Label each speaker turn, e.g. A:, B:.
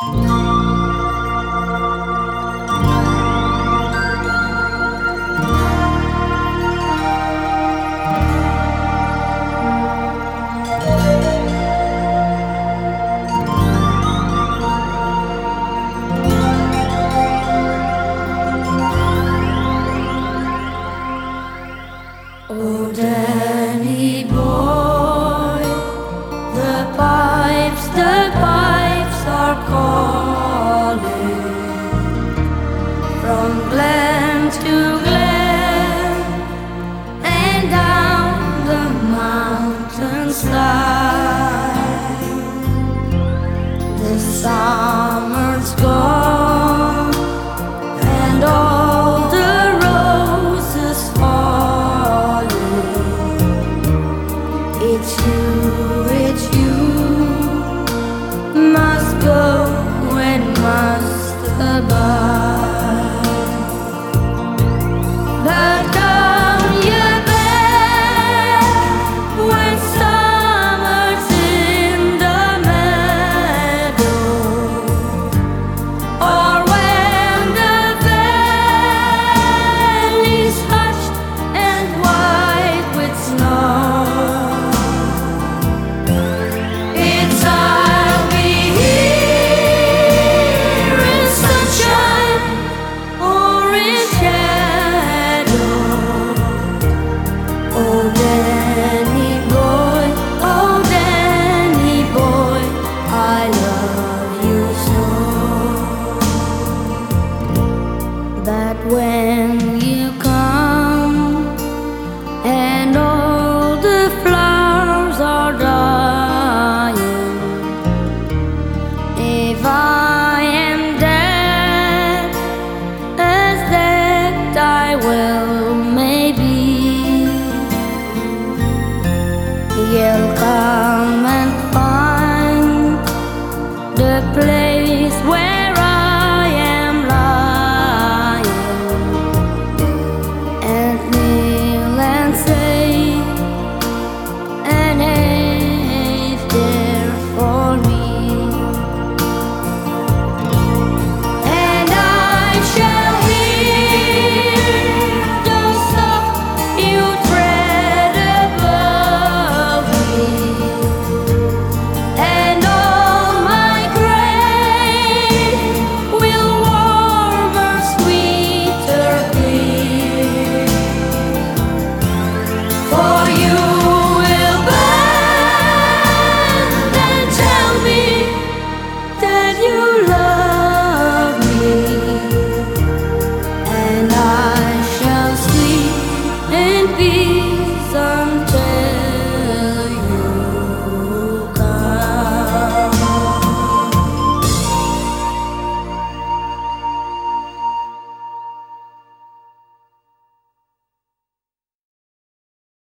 A: Bye. smile. This song. when